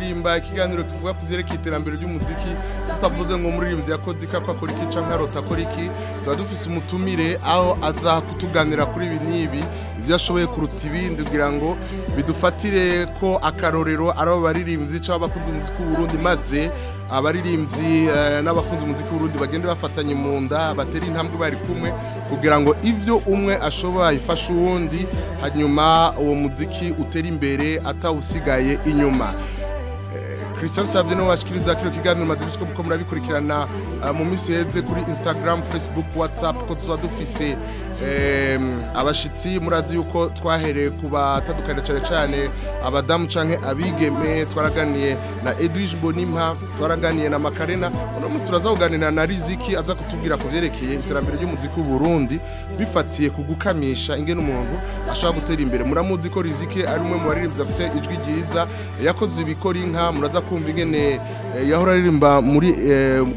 ruraririmba ikiganiro kivuga ku vyerekeye iterambere ry'umuziki tutavuze ngo umuririmbyi yakoze ikakwa akora iki canke arota akora iki tuba dufise umutumire aho aza kutuganira kuri ibi n'ibi ibyo ashoboye kuruta ibindi kugira ngo bidufatire ko akarorero ari abaririmbyi cyangwa abakunze umuziki w'uburundi maze abaririmbyi eh, n'abakunzi umuziki w'urundi bagende bafatanye mu nda batera intambwe bari kumwe kugira ngo ibyo umwe ashobora ifasha uwundi hanyuma uwo muziki utera imbere atawusigaye inyuma Christian Savye no washikiriza kino kiganiro maze bisiko muko murabikurikirana uh, mu minsi heze kuri Instagram Facebook WhatsApp ko tuza dufise abashitsi murazi yuko twahereye kubatandukanye cyane cyane abadamu canke abigeme twaraganiye na Edwige Bonimpa twaraganiye na Makarena uno munsi turaza kuganira na Riziki aza kutubwira ku vyerekeye iterambere ry'umuziki w'u Burundi bifatiye kugukamisha gukamisha ingene umuntu ashaka gutera imbere muramuzi ko Riziki ari umwe mu baririmbyi afise ijwi ryiza yakoze ibikori inka muraza kumva ingene eh, yahora aririmba muri mu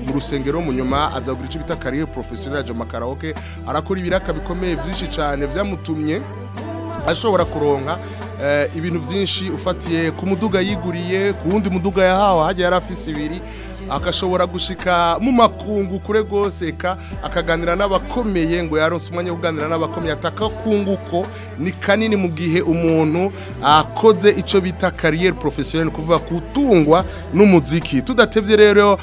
eh, rusengero mu nyuma azagura icyo bita carrière professionnelle ya Makaraoke arakora ibiraka bikomeye byinshi cyane byamutumye ashobora kuronka eh, ibintu byinshi ufatiye ku muduga yiguriye ku wundi muduga yahawe hajya yari afise ibiri akashobora gushika mu makungu kure rwose akaganira n'abakomeye ngo yaronse umwanya wo kuganira n'abakomeye atakakunguko ni kanini mu gihe umuntu akoze icyo bita kariyeri porofesiyoneri kuvuga kutungwa n'umuziki tudatebye rero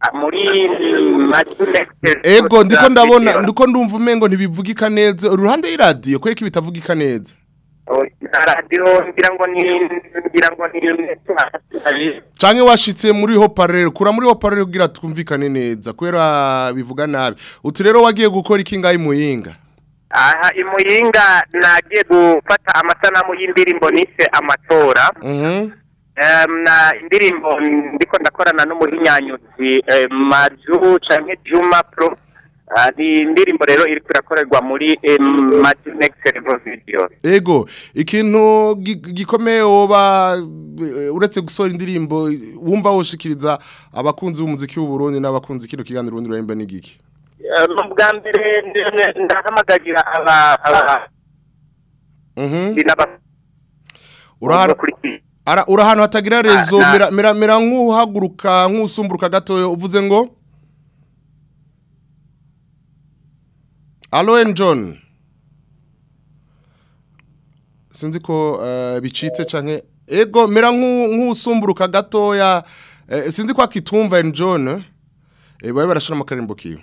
ah, muri ego ndiko ndabona ndiko ndumva umengo ntibivugika neza uruhande y'iradiyo kweko bitavugika neza oh, radiyo ngira ngo ni ngira muri hoparere kura muri hoparere kugira twumvikane neza kubera bivuga nabi uti rero wagiye gukora iki ngahe muyinga aha imuyinga nagiye gufata amasanamu y'indirimbo nise amatora mhm. indirimbo ndiko ndakorana n'umuhinyanyuzi maju canke juma pro ah, ni indirimbo rero iri kurakorerwa muri video ego ikintu gikomeye woba eh, uretse gusohora indirimbo wumva woshikiriza abakunzi b'umuziki w'uburundi n'abakunzi kino kiganiro urundi rurembe n'igiki ubwa mbere ndahamagarira aba mhm. uri ahantu hatagira ah, rezo mera nk'uhaguruka nk'usumburuka gatoya uvuze ngo aloen john sinzi ko eh, bicitse cyane ego mera nk'usumburuka gatoya eh, sinzi ko akitumva eni john eh? bari barashiramo akarimbo kiwe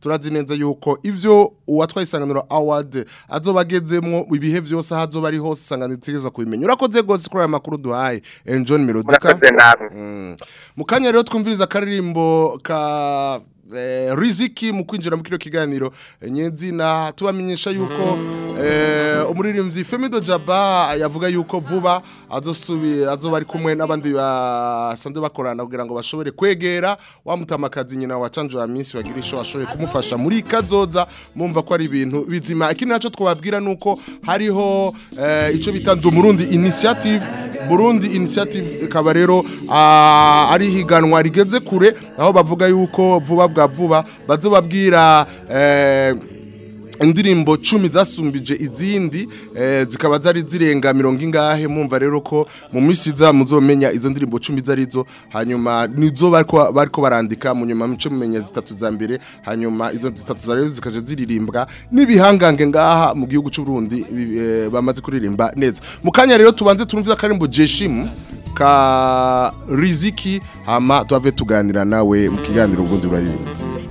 turazi neza yuko ibyo uwatwaye award azoba agezemwo ibihe byose aho azoba ari hose isanganiro itigeza kubimenya urakoze rwose kuri aya makuru duhaye John Melodica mm. mu kanya rero twumviriza akaririmbo ka Eh, riziki mu kwinjira mu kino kiganiro eh, nyezina tubamenyesha yuko eh, umuririmbyi Femido Jaba yavuga yuko vuba azosubira azoba ari kumwe n'abandi basanzwe bakorana kugira ngo bashobore kwegera wamutamakazi nyina wa Chanjo ya minsi bagira isho ashoboye kumufasha muri kazoza mumva ko ari ibintu bizima ikindi naco twababwira nuko hariho ico bita Murundi initiative Burundi initiative ikaba rero ah, ari higanwa rigeze kure aho bavuga yuko vuba bwa vuba bazobabwira eh, indirimbo cumi zasumbije izindi eh, zikaba zari zirenga mirongo ingahe mwumva rero ko mu minsi iza muzomenya izo ndirimbo cumi zarizo hanyuma nizo bariko barandika mu nyuma muce mumenya zitatu za mbere hanyuma izo zitatu za rero zikaje ziririmbwa n'ibihangange ngaha mu gihugu cy’urundi Burundi eh, bamaze kuririmba neza mu rero tubanze turumvira karimbo Jeshimu ka riziki hama tuave tuganira nawe mu kiganiro ubundi uraririmba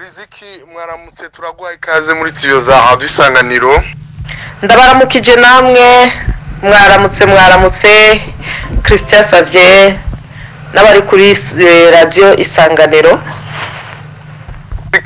Riziki mwaramutse turaguha ikaze muri tiyo za adusanganiro ndabaramukije namwe mwaramutse mwaramutse christian Savier n'abari kuri eh, radiyo isanganiro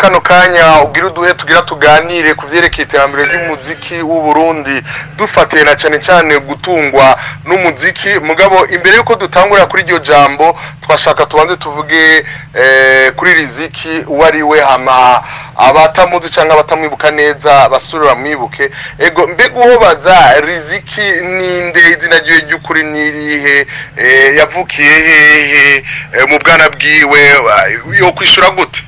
kano kanya ubwira uduhe tugira tuganire ku byerekeye iterambere ry'umuziki w'u w'uburundi dufatiye na cyane cyane gutungwa n'umuziki mugabo imbere y'uko dutangura kuri iryo jambo twashaka tubanze tuvuge eh, kuri riziki uwo ari we hama abatamuzi cyangwa abatamwibuka neza basura mwibuke ego mbega uwo baza riziki ninde izina ryiwe ry'ukuri n'irihe eh, yavukiye eh, mu bwana bwiwe yo kwishyura gute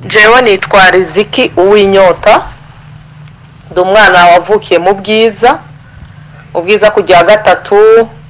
jewe nitwa riziki uw'inyota ndi umwana wavukiye mu bwiza ubwiza kujya gatatu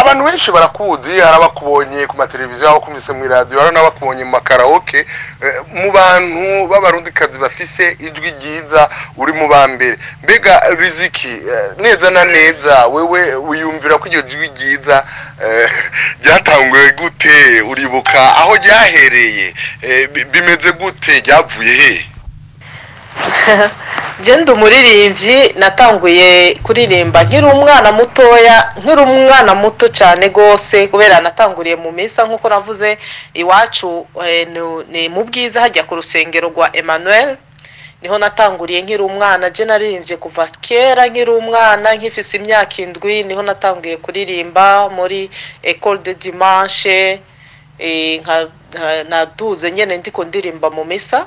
abantu benshi barakuzi hari abakubonye ku mateleviziyo abakumvise mu iradiyo hari n'abakubonye mu makarawoke mu bantu b'abarundikazi bafise ijwi ryiza uri mu ba mbere mbega riziki neza na neza wewe wiyumvira ko iryo jwi ryiza ryatanguwe gute uribuka aho ryahereye Eh, bimeze gute byavuye he ndi umuririmbyi natanguye kuririmba nkiri umwana mutoya nkiri umwana muto cyane rwose kubera natanguriye mu misa nk'uko navuze iwacu eh, ni mu bwiza hajya ku rusengero rwa Emmanuel niho natanguriye nkiri umwana jya naririmbye kuva kera nkiri umwana nk'ifise imyaka indwi niho natanguye kuririmba muri ecole de dimanche Eh, natuze nyine ndiko ndirimba mu misa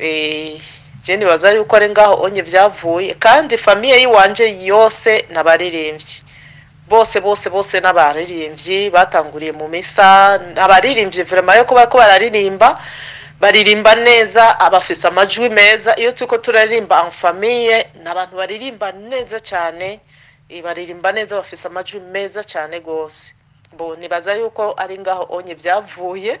eh, jeni baza yuko ari ngaho onye byavuye kandi famiye y'iwanje yose n'abaririmbyi bose bose bose n'abaririmbyi batanguriye mu misa abaririmbyi verema yo kuba ko bararirimba baririmba neza abafise amajwi meza iyo tuko turaririmba amfamiye ni abantu baririmba neza cyane eh, baririmba neza bafise amajwi meza cyane rwose bo nibaza yuko ari ngaho onye byavuye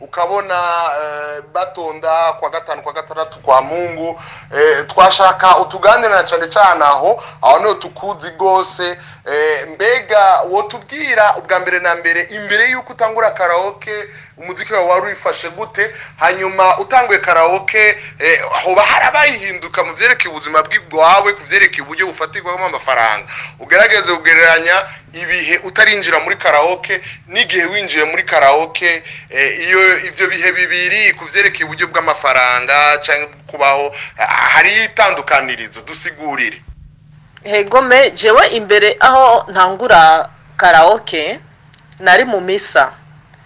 ukabona eh, batonda kwa gatanu kwa gatandatu kwa mungu eh, twashaka utugande na cyane cyane aho aho niho tukuzi rwose Eh, mbega wotubwira ubwa mbere na mbere imbere y'uko utangura karaoke, umuziki wawe wari wifashe gute hanyuma utanguye karawoke eh, hoba harabayihinduka mu byerekeye ubuzima bwawe ku byerekeye uburyo bufatirwamo amafaranga ugerageze kugereranya ibihe utarinjira muri karaoke n'igihe winjiye muri karaoke eh, iyo ibyo bihe bibiri ku byerekeye uburyo bw'amafaranga cyangwa kubaho hariyo itandukanirizo dusigurire hegome jewe imbere aho ntangura karaoke nari mu misa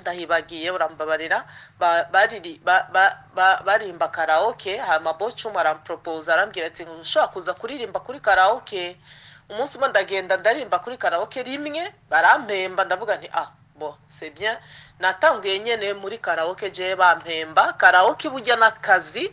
ndahibagiye urambabarira barimba karaoke hama bocumu aramporopoza arambwira ati ushobora kuza kuririmba kuri karaoke umunsi umwe ndagenda ndarimba kuri karaoke rimwe barampemba ndavuga nti ah bo c'est natanguye nyene muri karaoke je bampemba karaoke bujya n'akazi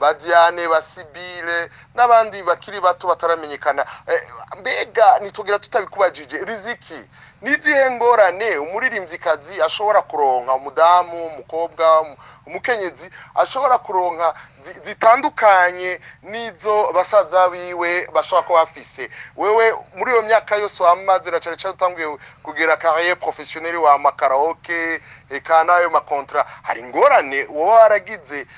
Badiane diane n'abandi bakiri bato bataramenyekana eh, mbega ntitugira tutabikubajije riziki n'izihe ngorane umuririmbyikazi ashobora kuronka umudamu umukobwa umukenyezi ashobora kuronka zitandukanye n'izo basaza biwe bashobora kuba bafise wewe muri iyo myaka yose wamaze na cyane cyane kugira kariye porofesiyoneri wa makarawoke eka n'ayo makontara hari ingorane uba waragize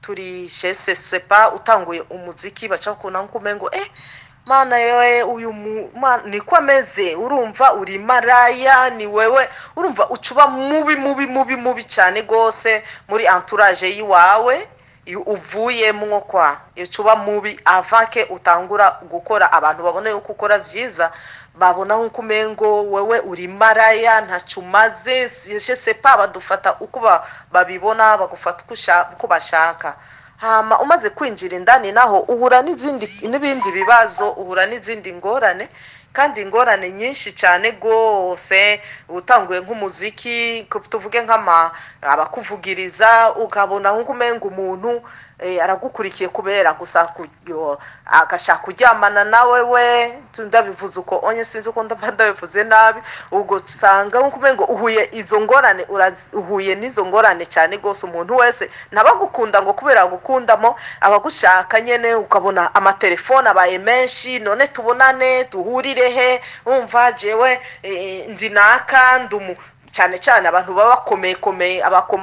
turi shese sepa utanguye umuziki baca bakubona nk'uko umengo eh mana yewe uyu niko ameze urumva uri maraya ni wewe urumva ucuba mubi mubi mubi mubi cyane rwose muri anturaje y'iwawe uvuyemo kwa ucuba mubi avake utangura gukora abantu babona yuko ukora byiza babona nk'uko umengo wewe uri maraya ntacyo umaze sepa badufata uko babibona bagufata uko bashaka hama umaze kwinjira indani naho uhura n'izindi n'ibindi bibazo uhura n'izindi ngorane kandi ingorane nyinshi cyane rwose utanguye nk'umuziki tuvuge nk'ama abakuvugiriza ukabona nk'uko umenga umuntu Eh, aragukurikiye kubera gusa agashaka kuryamana nawe we ndabivuze uko onye sinzi uko ndaba ndabivuze nabi ubwo usanga nk'uko ngo uhuye izo ngorane uhuye n'izo ngorane cyane rwose umuntu wese ntabagukunda ngo kubera gukundamo abagushaka nyine ukabona amatelefone abaye menshi none tubonane duhurire he wumva jewe eh, ndinaka ndumu cyane cyane abantu baba bakomeyekomeye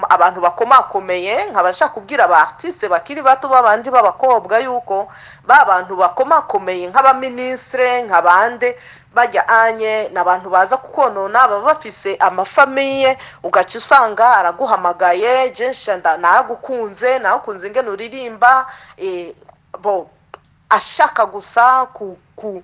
abantu bakomakomeye nkabasha kubwira abatisite bakiri bato babandi b'abakobwa yuko ba bantu bakomakomeye nk'abaminisitire nka bande bajya anye ni abantu baza kukonona baba bafise amafamiye ugaca usanga araguhamagaye jeshenda naragukunze nagukunze ingene uririmba eh, bo ashaka gusa ku ku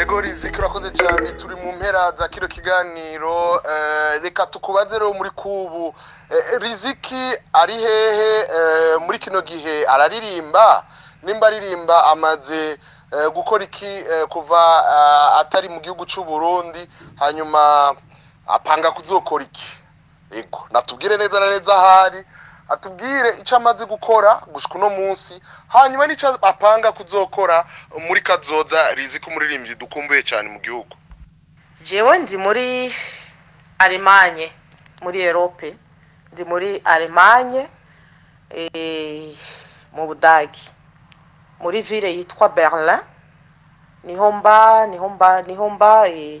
ego cyane turi mu mpera za kino kiganiro eh, reka tukubaze rero muri kubu eh, riziki ari hehe eh, muri kino gihe araririmba nimba aririmba amaze gukora iki kuva atari mu gihugu cy'u Burundi hanyuma apanga kuzokora iki yego natubwire neza na neza ahari atubwire icyo amaze gukora gusa uno munsi hanyuma n'icyo apanga kuzokora muri kazoza rizi ko umuririmbyi dukumbuye cyane mu gihugu jewe ndi muri alemanye muri erope ndi muri alemanye eh, mu budage muri vire yitwa berlin niho mba niho mba niho mba eh,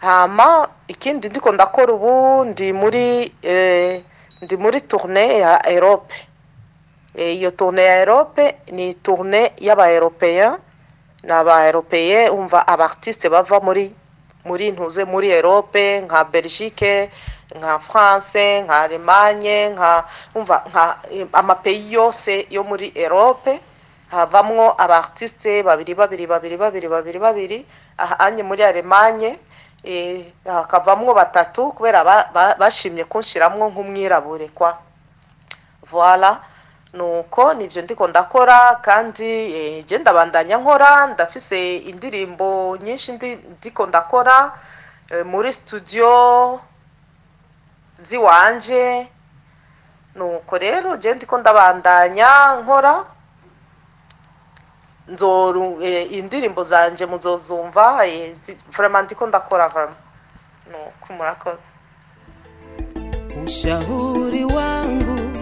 hama ikindi ndiko ndakora ubu ndi muri eh, ndi muri turune ya erope e, iyo turune ya erope ni turune y'abayeropeya ni abayeropeye umva abatisite bava muri muri ntuze muri erope nka belgique nka france nka alemanye nka amapeyi yose yo muri erope havamo abatisite babiri babiri babiri babiri babiri babiri ahanye muri alemanye hakavamo eh, ah, batatu kubera bashimye kunshyiramo nk'umwirabure kwa voila ni uko nibyo ndiko ndakora kandi ngenda eh, bandanya nkora ndafise indirimbo nyinshi ndiko ndakora eh, muri studio ziwanje nuko rero ngenda ndiko ndabandanya nkora nzoru e, indirimbo zanje muzozumva vraiment ndiko ndakora vraiment nuko murakoze ushauri wangu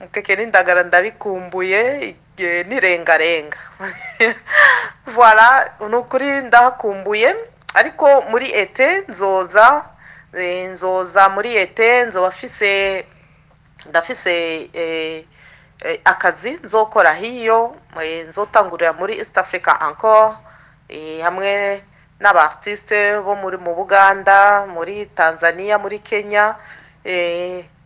umukeke n'indagara ndabikumbuye n'irengarenga voilà ni ukuri ndahakumbuye ariko muri ete nzoza eh, nzoza muri ete nzoba afise ndafise eh, Eh, akazi nzokora hiyo nzotangurira muri east africa encore eh, hamwe n'abartisite bo muri mu buganda muri tanzania muri kenya eh,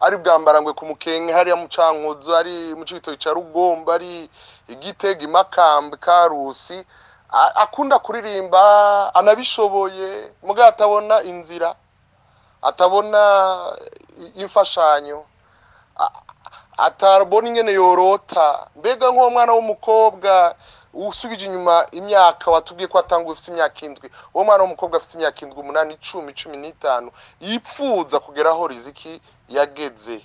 ari bwambarangwe ku mukenke hariya mu cankuzo ari mu cyitoki cya rugomba ari igitega imakamba karusi akunda kuririmba anabishoboye mugabo atabona inzira atabona imfashanyo atabona ingene yorota mbega nk'uwo mwana w'umukobwa usubije inyuma imyaka watubwiye ko atanga ufite imyaka indwi uwo mwana w'umukobwa afite imyaka indwi umunani icumi cumi n'itanu kugera aho riziki yageze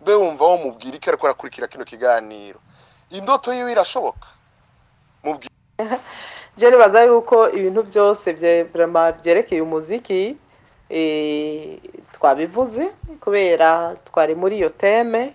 mbe wumva wo mubwira iko ariko arakurikira kino kiganiro indoto yiwe irashoboka mubwira je nibaza yuko ibintu byose byerekeye umuziki eh, twabivuze kubera twari muri iyo teme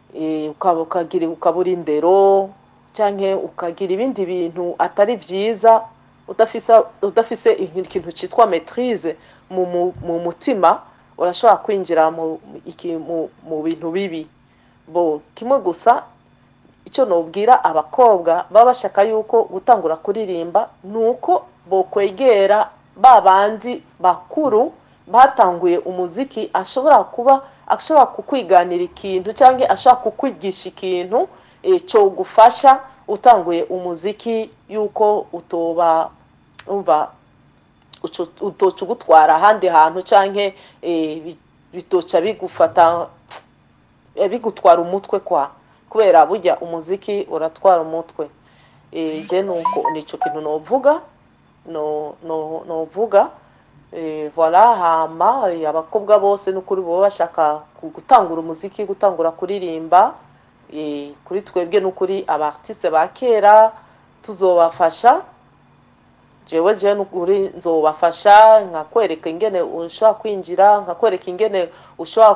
eh, ukaba uri indero cyangwa ukagira ibindi bintu atari byiza udafise ikintu cyitwa metirize mu mutima urashobora kwinjira mu bintu bibi bo kimwe gusa icyo nubwira abakobwa baba bashaka yuko gutangura kuririmba ni uko bokwegera ba bandi bakuru batanguye umuziki ashobora kuba ashobora kukwiganira ikintu cyangwa ashobora kukwigisha ikintu eh, cyo gufasha utanguye umuziki y'uko utoba umva utoca ugutwara ahandi hantu cyangwa eh, bitoca bigufata bigutwara umutwe kwa kubera burya umuziki uratwara umutwe njye eh, ni uko nicyo kintu nuvuga nuvuga E, voilà hama e, abakobwa bose n'ukuri baba bashaka gutangura umuziki gutangura kuririmba e, kuri twebwe n'ukuri abatisitse ba kera tuzobafasha jewe jewe n'ukuri nzobafasha nkakwereka ingene ushobora kwinjira nkakwereka ingene ushobora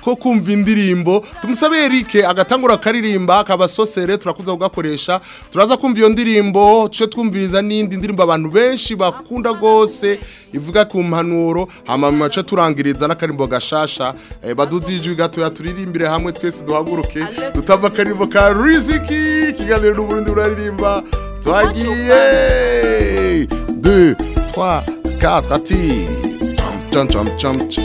ko kumva indirimbo tumusabe Eric agatangura karirimba akaba sosere turakuza kugakoresha turaza kumva iyo ndirimbo cyo twumviriza n'indi ndirimbo abantu benshi bakunda gose ivuga ku mpanuro hama mace turangiriza n'akarimbo gashasha eh, baduzi ijwi gatoya turirimbire hamwe twese duhaguruke dutava akarimbo ka Riziki kiganiro n'uburundi buraririmba twagiye 2 3 4 ati cham cham cham cham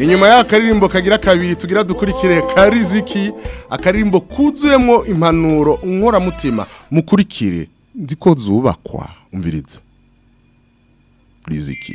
inyuma y'akaririmbo kagira kabiri tugira dukurikire ka riziki akaririmbo kuzuyemo impanuro nkoramutima mukurikire nzi ko zubakwa umviriza riziki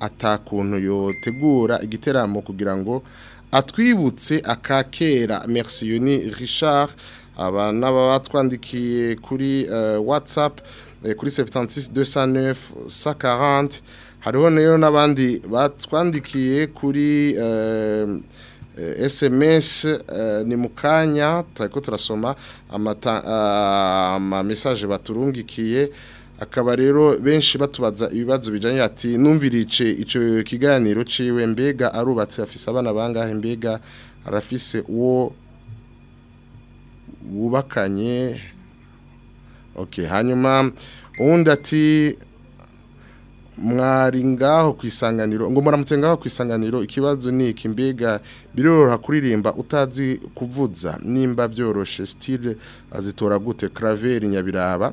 atakuntu yotegura igiteramo kugira ngo atwibutse akakera merci yoni Richard aba n'aba batwandikiye kuri watsapu kuri sebutansi de sanefu hariho rero n'abandi batwandikiye kuri SMS ni mu kanya amata turasoma ama message baturungikiye akaba rero benshi batubaza ibibazo bijanye ati numvirije ico kiganiro ciwe mbega arubatse afise abana bangahe mbega arafise uwo wubakanye oke hanyuma undi ati mwari ngaho ku isanganiro ngo muramutse ngaho ku ikibazo ni iki mbega biroroha kuririmba utazi kuvuza nimba byoroshe sitire azitora gute karaveri nyabiraba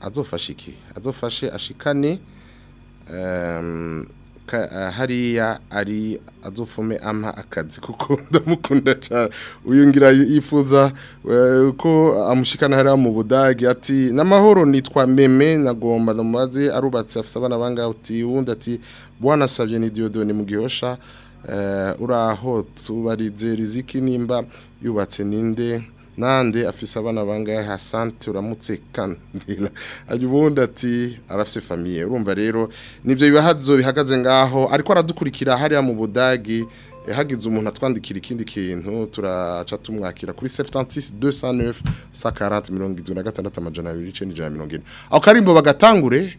azofashe iki azofashe ashikane Eh, hariya ari azofume ampa akazi kuko ndamukunda cyane uyu ngira yifuza eh, ko amushikana hariya mu budage ati n'amahoro nitwa meme nagomba ndamubaze arubatse afite abana bangahe uti wundi ati bwanasabye ni diyodoni mu gihosha eh, uraho tubarize riziki nimba yubatse ninde nande afise abana bangahe hasante uramutse kandira ubundi ati arafise famiye urumva rero nibyo bibahazo bihagaze ngaho ariko aradukurikira hariya mu budagi eh, hagize umuntu atwandikira ikindi kintu turaca tumwakira kuri 76209 140 mirongo 76 amajana 2990 aho karimbo bagatangure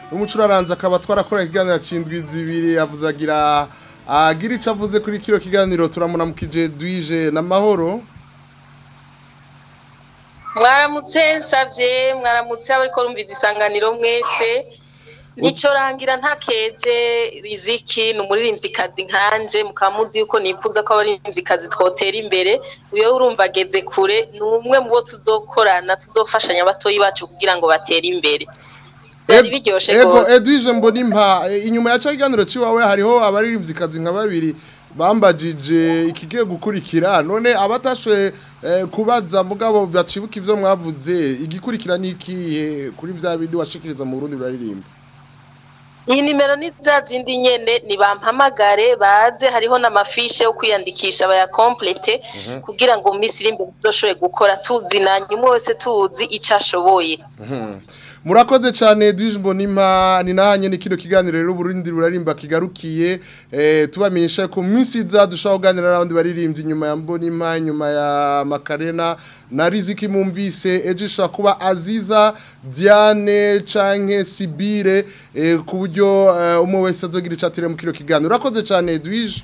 umucuraranza akaba twarakora ikiganiro cindwi zibiri yavuze agira agira icyo avuze kuri kiro kiganiro turamuramukije Edwige na mahoro mwaramutse nsabye mwaramutse abariko rumviza isanganiro mwese nicyo rangira nta riziki ni umuririmbyikazi nkanje mukamuzi yuko nipfuza ko abaririmbyikazi twotera imbere uyo urumva ageze kure ni umwe mu bo tuzokorana tuzofashanya abatoyi bacu kugira ngo batere imbere byari biryoshye rwose edwige mbona impa inyuma ya cya kiganiro cy'iwawe hariho abaririmbyi nka babiri bambagije ikigiye gukurikira none abatashe eh, kubaza mugabo bacibuka ivyo mwavuze igikurikira n'ikihe kuri vya bindi washikiriza mu Burundi buraririmba iyi nimero ni za zindi nyene nibampamagare baze hariho n'amafishe yo kwiyandikisha bayakomplete mhm. kugira ngo mu minsi iri imbere tuzoshoboye gukora tuzinanye umwe wese tuzi icyo ashoboye mhm. murakoze cyane dijimbo nima ni nahanye ni kino kiganiro rero Burundi rurarimba kigarukiye eh tubamenyesha ko minsi za dushaka kuganira n'abandi baririmbye inyuma ya Mbonima nyuma ya Makarena na Riziki mumvise ejo kuba Aziza Diane canke Sibire eh, ku buryo eh, umwe wese azogira icatire mu kino kiganiro urakoze cyane dwije